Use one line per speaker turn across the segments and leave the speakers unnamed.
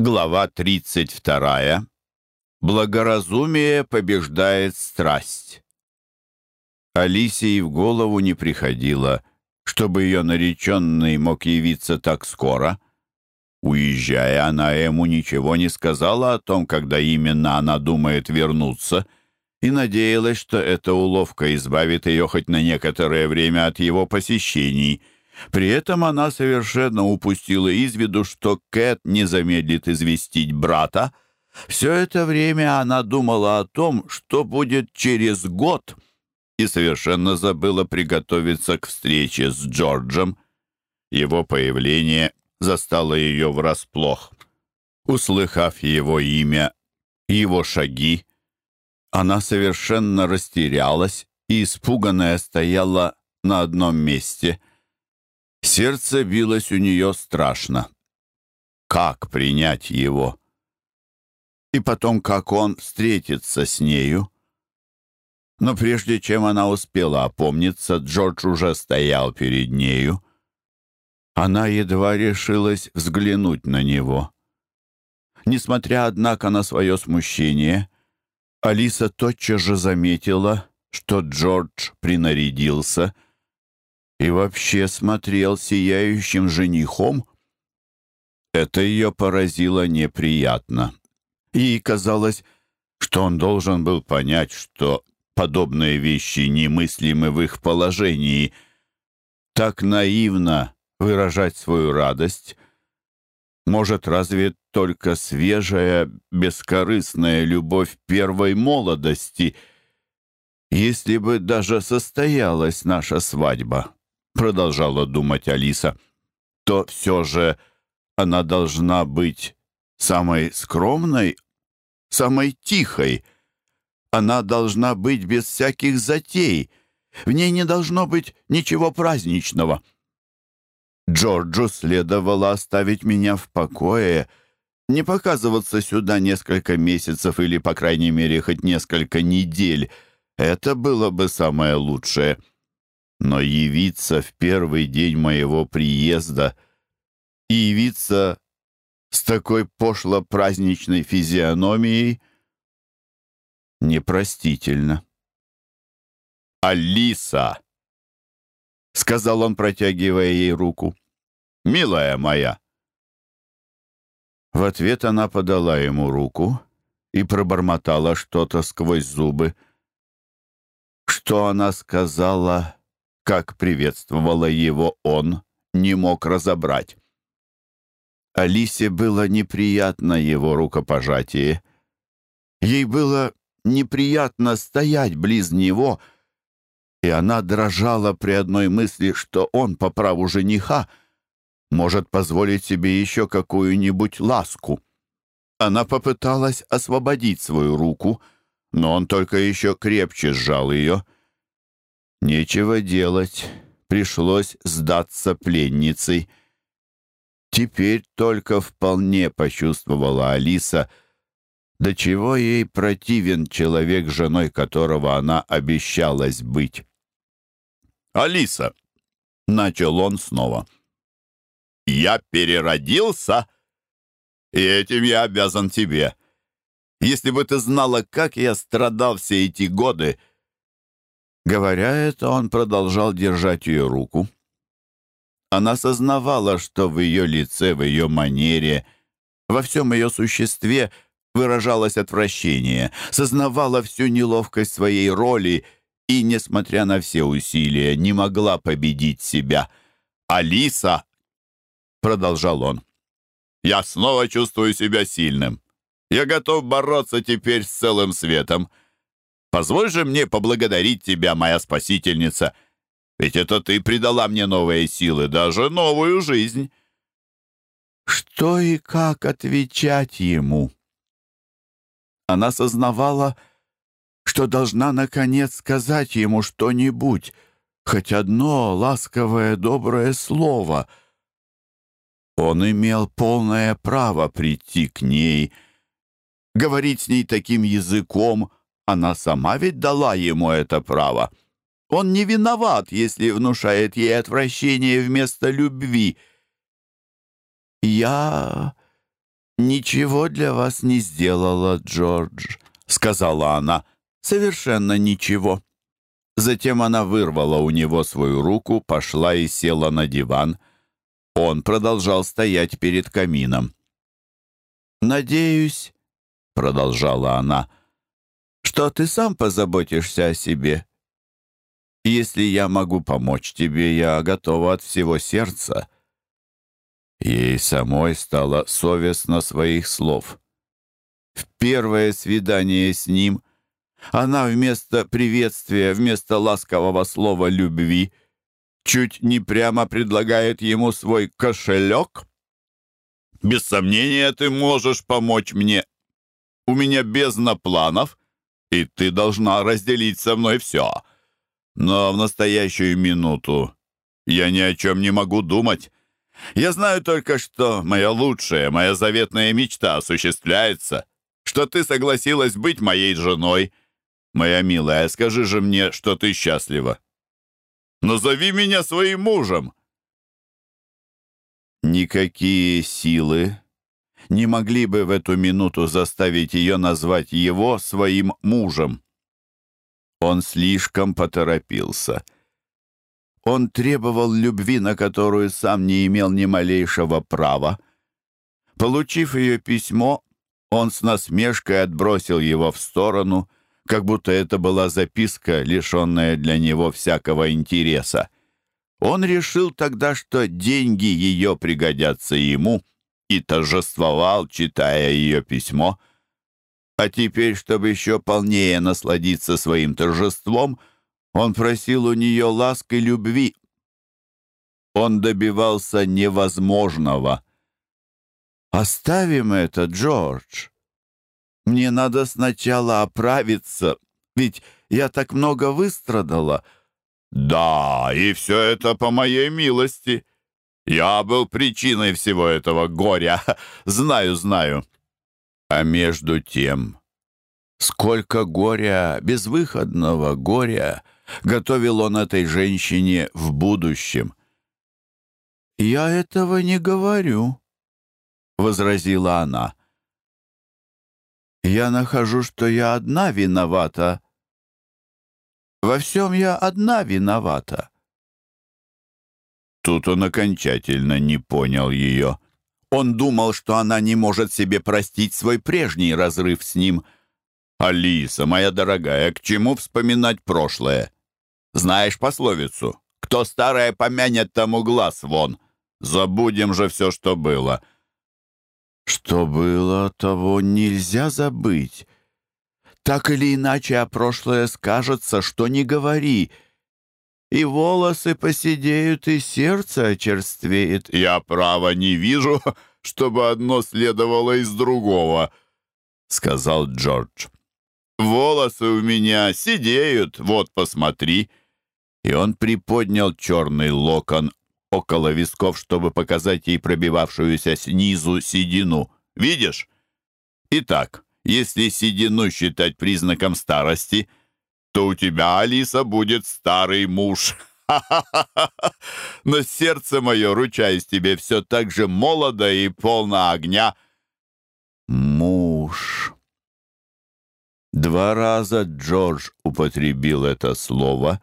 Глава 32. Благоразумие побеждает страсть. Алисии в голову не приходило, чтобы ее нареченный мог явиться так скоро. Уезжая, она ему ничего не сказала о том, когда именно она думает вернуться, и надеялась, что эта уловка избавит ее хоть на некоторое время от его посещений — при этом она совершенно упустила из виду, что Кэт не замедлит известить брата. Все это время она думала о том, что будет через год, и совершенно забыла приготовиться к встрече с Джорджем. Его появление застало ее врасплох. Услыхав его имя, его шаги, она совершенно растерялась и, испуганная, стояла на одном месте — Сердце билось у нее страшно. Как принять его? И потом, как он встретится с нею? Но прежде чем она успела опомниться, Джордж уже стоял перед нею. Она едва решилась взглянуть на него. Несмотря, однако, на свое смущение, Алиса тотчас же заметила, что Джордж принарядился — и вообще смотрел сияющим женихом, это ее поразило неприятно. Ей казалось, что он должен был понять, что подобные вещи немыслимы в их положении. Так наивно выражать свою радость может разве только свежая, бескорыстная любовь продолжала думать Алиса, то все же она должна быть самой скромной, самой тихой. Она должна быть без всяких затей. В ней не должно быть ничего праздничного. Джорджу следовало оставить меня в покое, не показываться сюда несколько месяцев или, по крайней мере, хоть несколько недель. Это было бы самое лучшее». Но явиться в первый день моего приезда и явиться с такой пошло-праздничной физиономией непростительно. «Алиса!» — сказал он, протягивая ей руку. «Милая моя!» В ответ она подала ему руку и пробормотала что-то сквозь зубы. Что она сказала, как приветствовала его он, не мог разобрать. Алисе было неприятно его рукопожатие. Ей было неприятно стоять близ него, и она дрожала при одной мысли, что он по праву жениха может позволить себе еще какую-нибудь ласку. Она попыталась освободить свою руку, но он только еще крепче сжал ее — Нечего делать, пришлось сдаться пленницей. Теперь только вполне почувствовала Алиса, до чего ей противен человек, женой которого она обещалась быть. «Алиса!» — начал он снова. «Я переродился, и этим я обязан тебе. Если бы ты знала, как я страдал все эти годы, — Говоря это, он продолжал держать ее руку. Она сознавала, что в ее лице, в ее манере, во всем ее существе выражалось отвращение, сознавала всю неловкость своей роли и, несмотря на все усилия, не могла победить себя. «Алиса!» — продолжал он. «Я снова чувствую себя Позволь же мне поблагодарить тебя, моя спасительница, ведь это ты придала мне новые силы, даже новую жизнь». Что и как отвечать ему? Она сознавала, что должна, наконец, сказать ему что-нибудь, хоть одно ласковое доброе слово. Он имел полное право прийти к ней, говорить с ней таким языком — она сама ведь дала ему это право. Он не виноват, если внушает ей отвращение вместо любви. «Я ничего для вас не сделала, Джордж», — сказала она. «Совершенно ничего». Затем она вырвала у него свою руку, пошла и села на диван. Он продолжал стоять перед камином. «Надеюсь», — продолжала она, — что ты сам позаботишься о себе. Если я могу помочь тебе, я готова от всего сердца». Ей самой стало совестно своих слов. В первое свидание с ним она вместо приветствия, вместо ласкового слова «любви» чуть не прямо предлагает ему свой кошелек? «Без сомнения, ты можешь помочь мне. У меня бездна планов, и ты должна разделить со мной все. Но в настоящую минуту я ни о чем не могу думать. Я знаю только, что моя лучшая, моя заветная мечта осуществляется, что ты согласилась быть моей женой. Моя милая, скажи же мне, что ты счастлива. Назови меня своим мужем. Никакие силы не могли бы в эту минуту заставить ее назвать его своим мужем. Он слишком поторопился — он требовал любви, на которую сам не имел ни малейшего права. Получив ее письмо, он с насмешкой отбросил его в сторону, как будто это была записка, лишенная для него всякого интереса. Он решил тогда, что деньги ее пригодятся ему, и торжествовал, читая ее письмо. А теперь, чтобы еще полнее насладиться своим торжеством, он просил у нее ласк и любви. Он добивался невозможного. «Оставим это, Джордж. Мне надо сначала оправиться, ведь я так много выстрадала». «Да, и все это по моей милости. Я был причиной всего этого горя. Знаю, знаю». А между тем, сколько горя, безвыходного горя, готовил он этой женщине в будущем. «Я этого не говорю», — возразила она. «Я нахожу, что я одна виновата. Во всем я одна виновата». Тут он окончательно не понял ее. Он думал, что она не может себе простить свой прежний разрыв с ним. «Алиса, моя дорогая, к чему вспоминать прошлое? Знаешь пословицу? Кто старое помянет, тому глаз вон. Забудем же все, что было». «Что было, того нельзя забыть. Так или иначе, о прошлое скажется, что не говори» и волосы поседеют, и сердце очерствеет». «Я право не вижу, чтобы одно следовало из другого», — сказал Джордж. «Волосы у меня сидеют, вот посмотри». И он приподнял черный локон около висков, чтобы показать ей пробивавшуюся снизу седину. «Видишь? Итак, если седину считать признаком старости — что у тебя, Алиса, будет старый муж. Но сердце мое, ручаясь тебе, все так же молодо и полно огня. Муж. Два раза Джордж употребил это слово,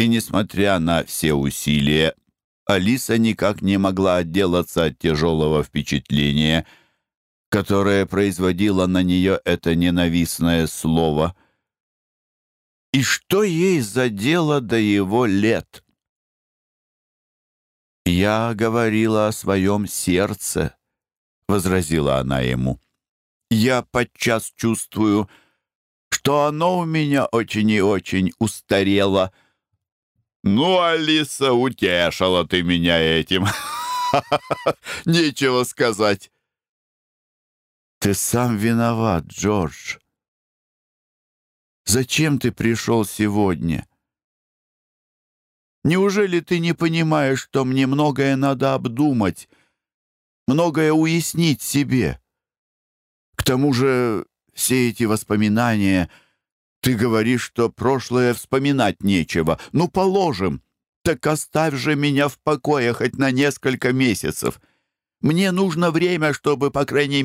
и, несмотря на все усилия, Алиса никак не могла отделаться от тяжелого впечатления, которое производило на нее это ненавистное слово — и что ей за дело до его лет? «Я говорила о своем сердце», — возразила она ему. «Я подчас чувствую, что оно у меня очень и очень устарело». «Ну, Алиса, утешила ты меня этим. Нечего сказать». «Ты сам виноват, Джордж», Зачем ты пришел сегодня? Неужели ты не понимаешь, что мне многое надо обдумать, многое уяснить себе? К тому же все эти воспоминания — ты говоришь, что прошлое вспоминать нечего. Ну, положим. Так оставь же меня в покое хоть на несколько месяцев. Мне нужно время, чтобы, по крайней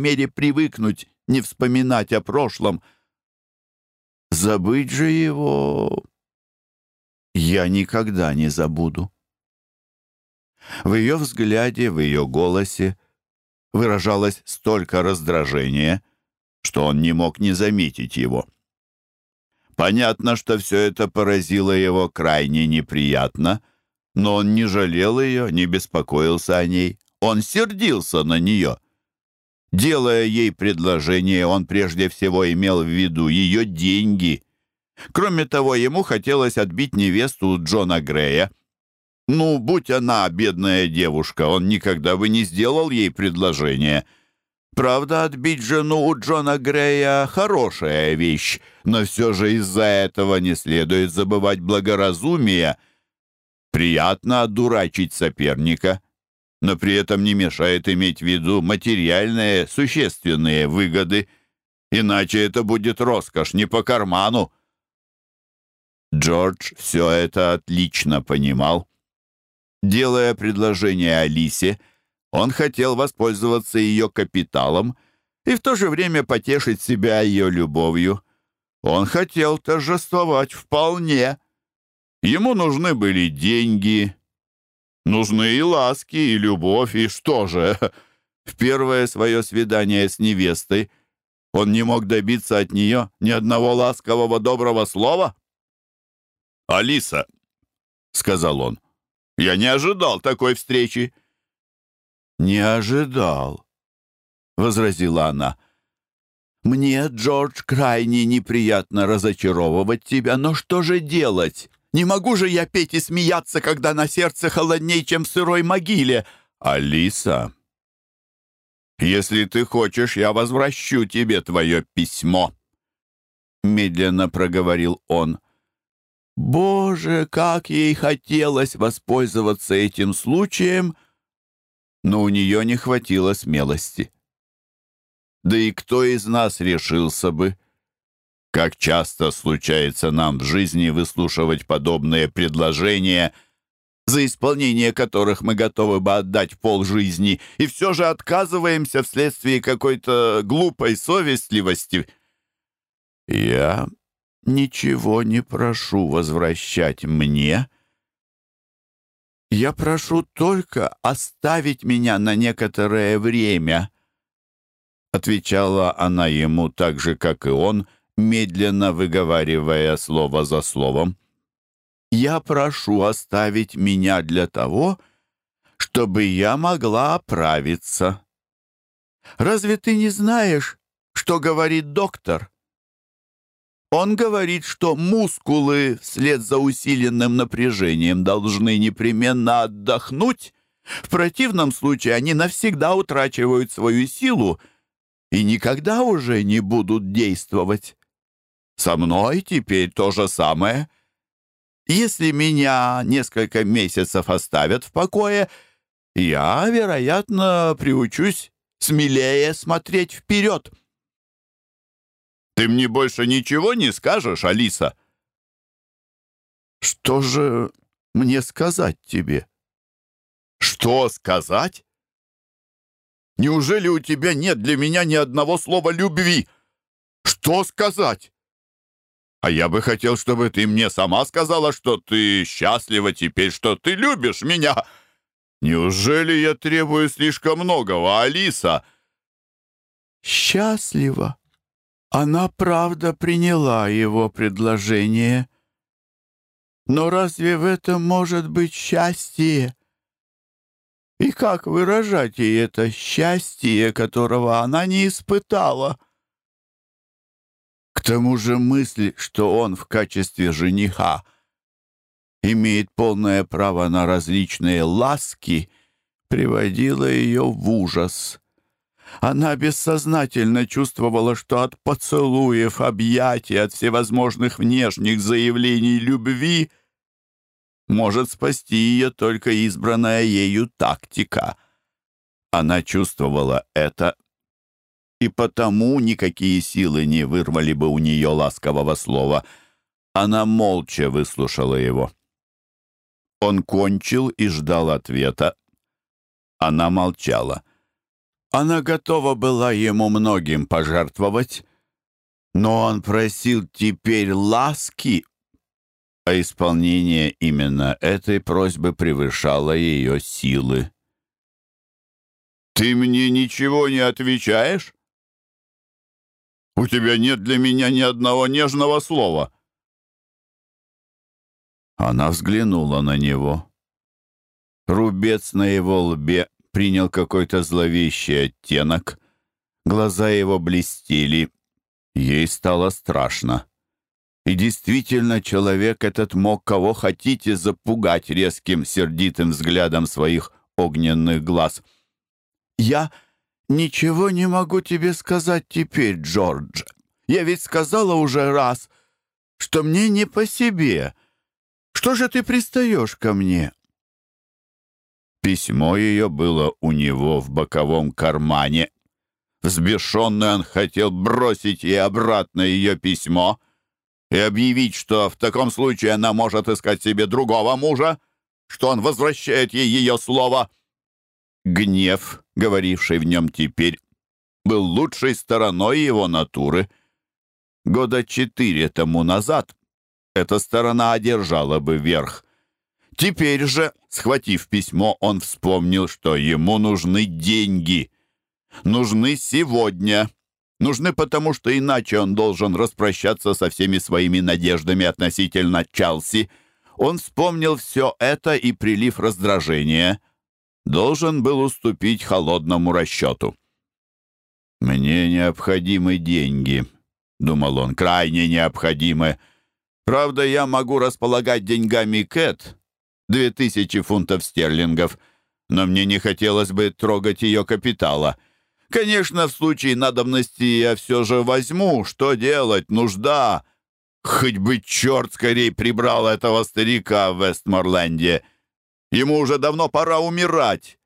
мере, привыкнуть, не вспоминать о прошлом. Забыть же его я никогда не забуду. В ее взгляде, в ее голосе выражалось столько раздражения, что он не мог не заметить его. Понятно, что все это поразило Делая ей предложение, он прежде всего имел в виду ее деньги. Кроме того, ему хотелось отбить невесту Джона Грея. Ну, будь она бедная девушка, он никогда бы не сделал ей предложение. Правда, отбить жену у Джона Грея — хорошая вещь, но все же из-за этого не следует забывать благоразумие. Приятно одурачить соперника — но при этом не мешает иметь в виду материальные, существенные выгоды, иначе это будет роскошь, не по карману. Джордж все это отлично понимал. Делая предложение Алисе, он хотел воспользоваться ее капиталом и в то же время потешить себя ее любовью. Он хотел торжествовать вполне. Ему нужны были деньги, Нужны и ласки, и любовь, и что же? В первое свое свидание с невестой он не мог добиться от нее ни одного ласкового доброго слова? «Алиса», — сказал он, — «я не ожидал такой встречи». «Не ожидал», — возразила она. «Мне, Джордж, крайне неприятно разочаровывать тебя, но что же делать? Не могу же я петь и смеяться, когда на сердце холодней, чем в сырой могиле. Алиса, если ты хочешь, я возвращу тебе твое письмо», — медленно проговорил он. Боже, как ей хотелось воспользоваться этим случаем но у нее не хватило смелости. Да и кто из нас решился бы? как часто случается нам в жизни выслушивать подобные предложения, за исполнение которых мы готовы бы отдать полжизни, и все же отказываемся вследствие какой-то глупой совестливости. Я ничего не прошу возвращать мне. Я прошу только оставить меня на некоторое время, — отвечала она ему так же, как и он, — медленно выговаривая слово за словом. «Я прошу оставить меня для того, чтобы я могла оправиться». «Разве ты не знаешь, что говорит доктор?» Он говорит, что мускулы вслед за усиленным напряжением должны непременно отдохнуть, в противном случае они навсегда утрачивают свою силу и никогда уже не будут действовать. Со мной теперь то же самое. Если меня несколько месяцев оставят в покое, я, вероятно, приучусь смелее смотреть вперед. Ты мне больше ничего не скажешь, Алиса?» «Что же мне сказать тебе?» «Что сказать? Неужели у тебя нет К тому же мысль, что он в качестве жениха имеет полное право на различные ласки, приводила ее в ужас. Она бессознательно чувствовала, что от поцелуев, объятий, от всевозможных внешних заявлений любви может спасти ее только избранная ею тактика. Она чувствовала это и потому никакие силы не вырвали бы у нее ласкового слова. Она молча выслушала его. Он кончил и ждал ответа. Она молчала. Она готова была ему многим пожертвовать, но он просил теперь ласки, а исполнение именно этой просьбы превышало ее силы. «Ты мне ничего не отвечаешь?» У тебя нет для меня ни одного нежного слова. Она взглянула на него. Рубец на его лбе принял какой-то зловещий оттенок. Глаза его блестели. Ей стало страшно. И действительно, человек этот мог кого хотите запугать резким, сердитым взглядом своих огненных глаз. «Я ничего не могу тебе сказать теперь, Джордж. Я ведь сказала уже раз, что мне не по себе. Что же ты пристаешь ко мне?» Письмо ее было у него в боковом кармане. Взбешенный он хотел бросить ей обратно ее письмо и объявить, что в таком случае она может искать себе другого мужа, что он возвращает ей ее слово. Гнев, говоривший в нем теперь, был лучшей стороной его натуры. Года четыре тому назад эта сторона одержала бы верх — Теперь же, схватив письмо, он вспомнил, что ему нужны деньги. Нужны сегодня. Нужны потому, что иначе он должен был уступить холодному расчету. «Мне необходимы деньги», — думал он, — «крайне необходимы. Правда, я могу располагать деньгами Кэт, две тысячи фунтов стерлингов, но мне не хотелось бы трогать ее капитала. Конечно, в случае надобности я все же возьму. Что делать? Нужда!» Хоть бы черт скорее прибрал этого старика в Вестморленде. Ему уже давно пора умирать.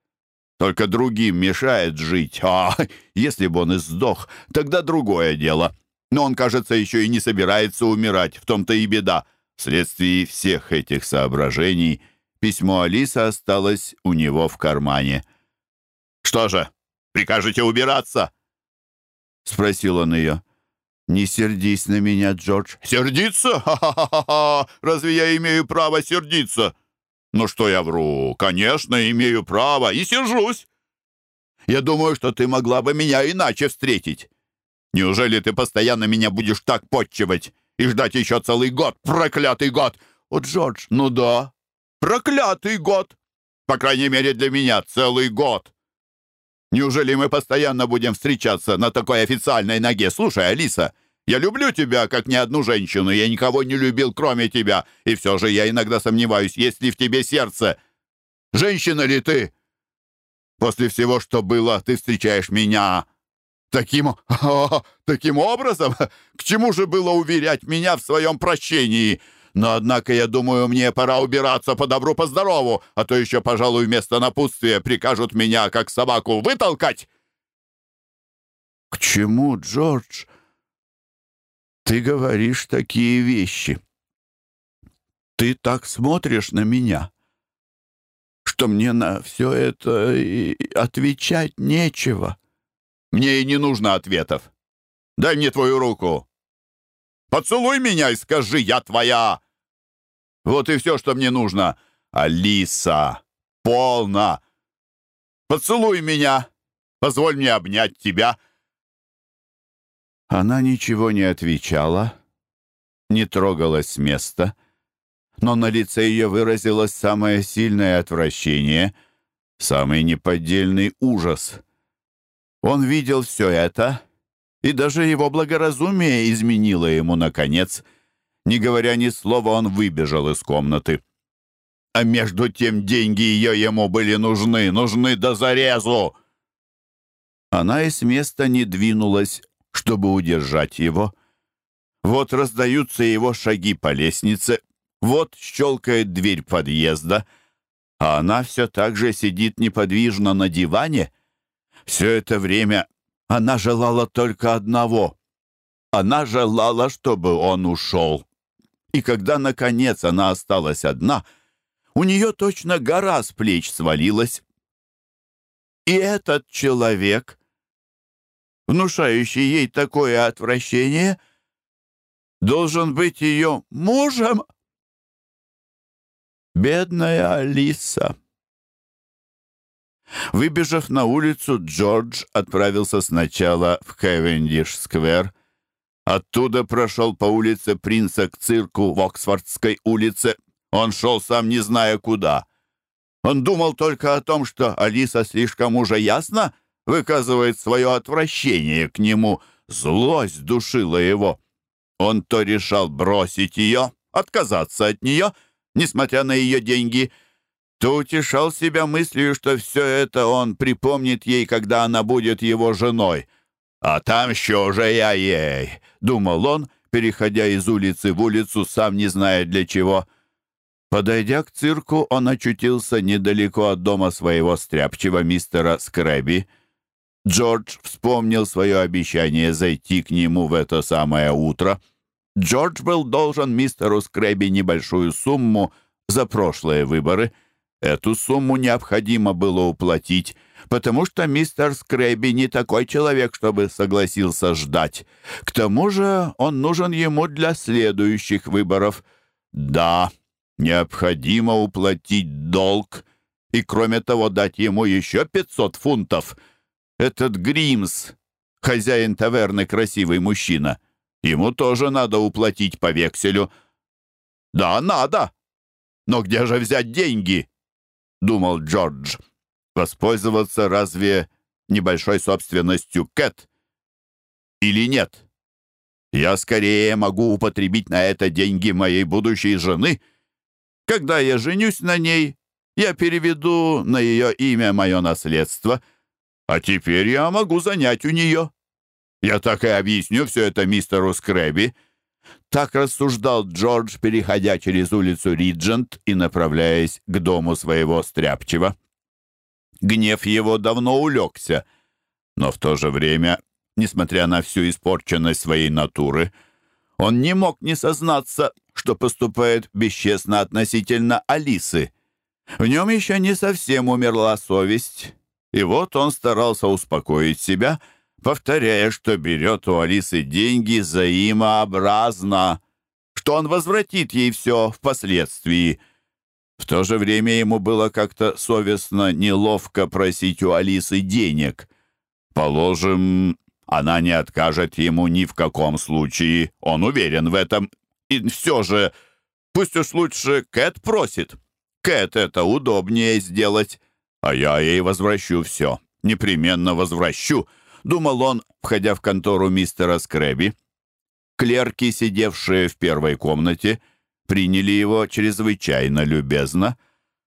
Только другим мешает жить. А если бы он и сдох, тогда другое дело. Но он, кажется, еще и не собирается умирать. В том-то и беда. Вследствие всех этих соображений письмо Алисы осталось у него в кармане. «Что же, прикажете убираться?» — спросил он ее. «Не сердись на меня, Джордж». «Сердиться? Ха-ха-ха! Разве я имею право сердиться?» «Ну что Я люблю тебя, как ни одну женщину. Я никого не любил, кроме тебя. И все же я иногда сомневаюсь, есть ли в тебе сердце. Женщина ли ты? После всего, что было, ты встречаешь меня. Таким... таким образом? К чему же было уверять меня в своем прощении? Но, однако, я думаю, мне пора убираться по добру, по здорову, а то еще, пожалуй, вместо напутствия прикажут меня, как собаку, вытолкать. «К чему, Джордж?» Ты говоришь такие вещи. Ты так смотришь на меня, что мне на все это отвечать нечего. Мне и не нужно ответов. Дай мне твою руку. Поцелуй меня и скажи, я твоя. Вот и все, что мне нужно. Алиса, полна. Поцелуй меня. Позволь мне обнять тебя. Она ничего не отвечала, не трогалась с места, но на лице ее выразилось самое сильное отвращение, самый неподдельный ужас — он видел все это, и даже его благоразумие изменило ему, наконец. Не говоря ни слова, он выбежал из комнаты. А между тем деньги ее чтобы удержать его. Вот раздаются его шаги по лестнице, вот щелкает дверь подъезда, а она все так же сидит неподвижно на диване. Все это время она желала только одного. Она желала, чтобы он ушел. И когда, наконец, она осталась одна, у нее точно гора с плеч свалилась. И этот человек внушающий ей такое отвращение, должен быть ее мужем? Бедная Алиса. Выбежав на улицу, Джордж отправился сначала в Хевендиш-сквер, оттуда прошел по улице Принца к цирку в Оксфордской улице. Он шел сам не зная куда. Он думал выказывает свое отвращение к нему. Злость душила его. Он то решал бросить ее, отказаться от нее, несмотря на ее деньги, то утешал себя мыслью, что все это он припомнит ей, когда она будет его женой. «А там еще же я ей!» — думал он, переходя из улицы в улицу, сам не зная для чего. Подойдя к цирку, он очутился недалеко от дома своего стряпчего мистера Скрэби — Джордж вспомнил свое обещание зайти к нему в это самое утро. Джордж был должен мистеру Скрэби небольшую сумму за прошлые выборы. Эту сумму необходимо было уплатить, потому что мистер Скрэби не такой человек, чтобы согласился ждать. К тому же он нужен ему для следующих выборов. Да, необходимо уплатить долг и, кроме того, дать ему еще 500 фунтов — Этот Гримс, хозяин таверны, красивый мужчина. Ему тоже надо уплатить по векселю. Да, надо. Но где же взять деньги? — думал Джордж. «Воспользоваться разве небольшой собственностью Кэт? Или нет? Я скорее могу употребить на это деньги моей будущей жены. Когда я женюсь на ней, я переведу на ее имя мое наследство, а теперь я могу занять у нее. Я так и объясню все это мистеру Скрэби». Так рассуждал Джордж, переходя через улицу Риджент и направляясь к дому своего стряпчего. Гнев его давно улегся, но в то же время, несмотря на всю испорченность своей натуры, он не мог не сознаться, что поступает бесчестно относительно Алисы. В нем еще не совсем умерла совесть, И вот он старался успокоить себя, повторяя, что берет у Алисы деньги взаимообразно, что он возвратит ей все впоследствии. В то же время ему было как-то совестно неловко просить у Алисы денег. Положим, она не откажет ему ни в каком случае, он уверен в этом. И все же, пусть уж лучше Кэт просит. Кэт это удобнее сделать. а я ей возвращу все, непременно возвращу, думал он, входя в контору мистера Скрэби. Клерки, сидевшие в первой комнате, приняли его чрезвычайно любезно.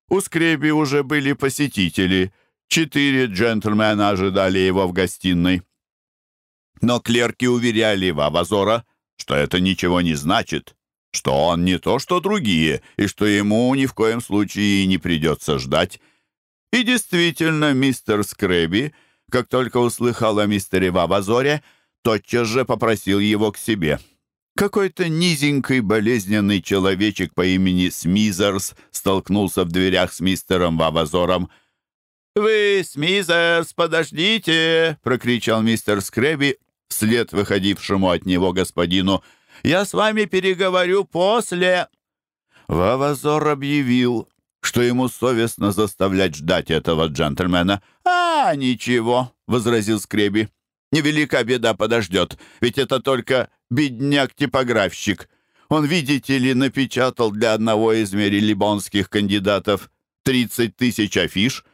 У Скрэби уже были посетители. Четыре джентльмена ожидали его в гостиной. Но И действительно, мистер Скрэби, как только услыхал о мистере Вавазоре, тотчас же попросил его к себе. Какой-то низенький болезненный человечек по имени Смизерс столкнулся в дверях с мистером Вавазором. «Вы, Смизерс, подождите!» — прокричал мистер Скрэби вслед выходившему от него господину. «Я с вами переговорю после!» Вавазор объявил, что ему совестно заставлять ждать этого джентльмена. «А, ничего», — возразил Скреби. «Невелика беда подождет, ведь это только бедняк-типографщик. Он, видите ли, напечатал для одного из мерилибонских кандидатов 30 тысяч афиш,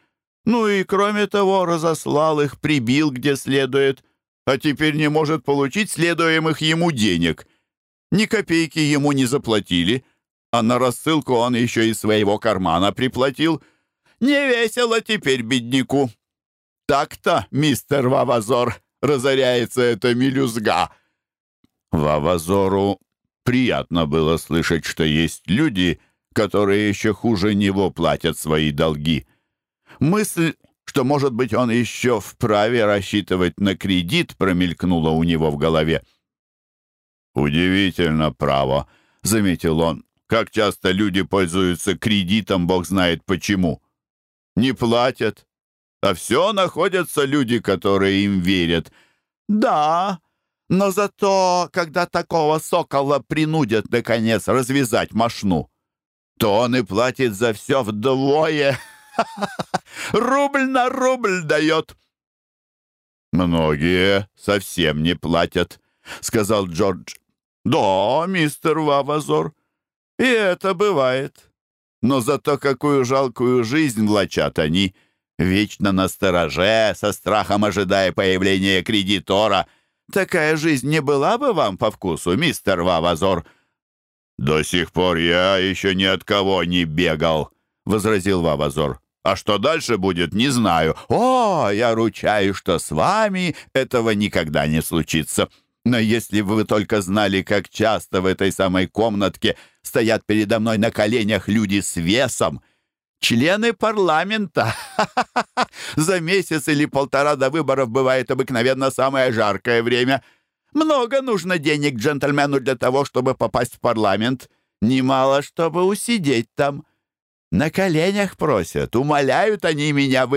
ну и, кроме того, разослал их, прибил где следует, а теперь не может получить следуемых ему денег. Ни копейки ему не заплатили». а на рассылку он еще из своего кармана приплатил. Не весело теперь бедняку. Так-то, мистер Вавазор, разоряется эта мелюзга. Вавазору приятно было слышать, что есть люди, которые как часто люди пользуются кредитом, бог знает почему. Не платят. А все находятся люди, которые им верят.
Да, но зато, когда такого сокола принудят, наконец, развязать машну, то он и платит за все вдвое. Рубль на рубль дает.
«Многие совсем не платят», — сказал Джордж.
«Да, мистер Вавазор, и это бывает. Но зато какую жалкую жизнь влачат они, вечно на стороже, со страхом ожидая появления кредитора. Такая жизнь не была бы вам по вкусу, мистер Вавазор?»
«До сих пор я еще ни от кого не бегал», — возразил Вавазор.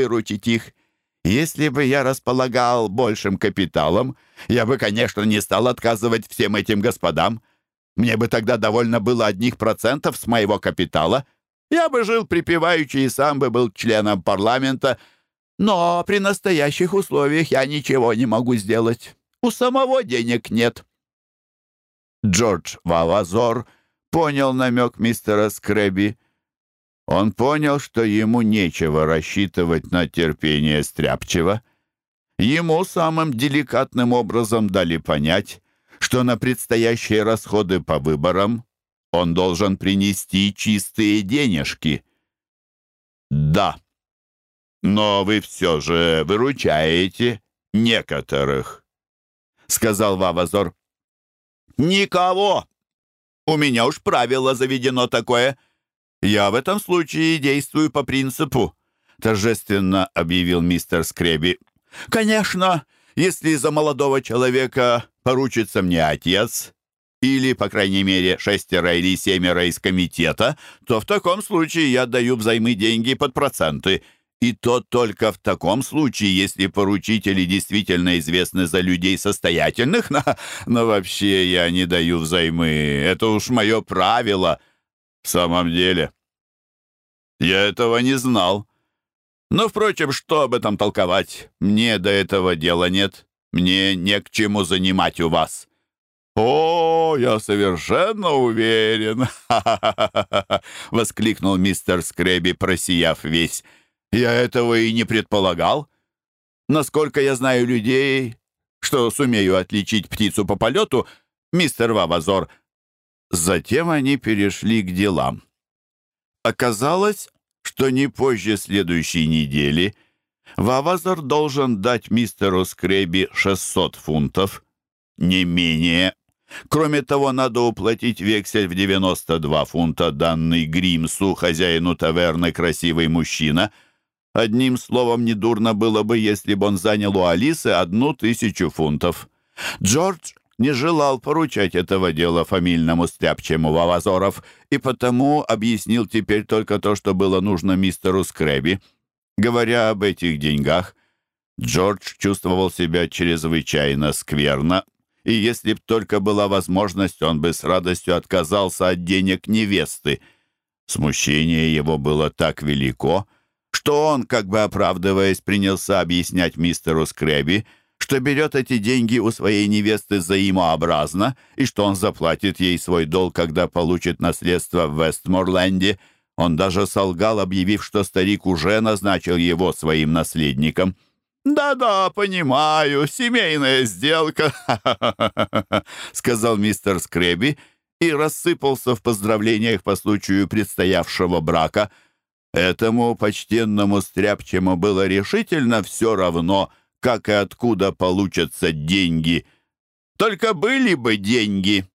А что дальше будет, не знаю.
О, я ручаюсь, что с вами этого никогда не случится. Но если бы вы только знали, как часто в этой самой комнатке стоят передо мной на коленях люди с весом, члены парламента. За месяц или полтора до выборов бывает обыкновенно самое жаркое время. Много нужно денег джентльмену для того, чтобы попасть в парламент. Немало,
Он понял, что ему нечего рассчитывать на терпение Стряпчева. Ему самым деликатным образом дали понять, что на предстоящие расходы по выборам он должен принести чистые денежки. Да, но вы все же выручаете некоторых, сказал Вавазор.
Никого! У меня уж правило заведено такое — «Я в этом случае действую по принципу», — торжественно объявил мистер Скреби. «Конечно, если за молодого человека поручится мне отец, или, по крайней мере, шестеро или семеро из комитета, то в таком случае я даю взаймы деньги под проценты. И то только в таком случае, если поручители действительно известны за людей
«В самом деле...» «Я этого не знал. Но, впрочем, что об этом толковать? Мне до этого дела нет. Мне не к чему занимать у вас».
«О, я совершенно уверен!» — воскликнул мистер Скрэби, просияв весь. «Я этого и не предполагал. Насколько я знаю людей, что сумею отличить птицу по полету, мистер Вавазор, Затем они перешли к делам. Оказалось, что не позже следующей недели Вавазор должен дать мистеру Скреби 600 фунтов, не менее. Кроме того, надо уплатить вексель в 92 фунта, данный Гримсу, хозяину таверны «Красивый мужчина». Одним словом, недурно было бы, если бы он занял у Алисы одну тысячу фунтов. Джордж не желал поручать этого дела фамильному стряпчему Вавазоров и потому объяснил теперь только то, что было нужно мистеру Скрэби. Говоря об этих деньгах, Джордж чувствовал себя чрезвычайно скверно, и если б только была возможность, он бы с радостью отказался от денег невесты. Смущение его было так велико, что он, как бы оправдываясь, принялся объяснять мистеру Скрэби — что берет эти деньги у своей невесты взаимообразно и что он заплатит ей свой долг, когда получит наследство в Вестморленде. Он даже солгал, объявив, что старик уже назначил его своим наследником. «Да-да, понимаю, семейная сделка», — сказал мистер Скреби и рассыпался как и откуда получатся деньги. Только были бы деньги.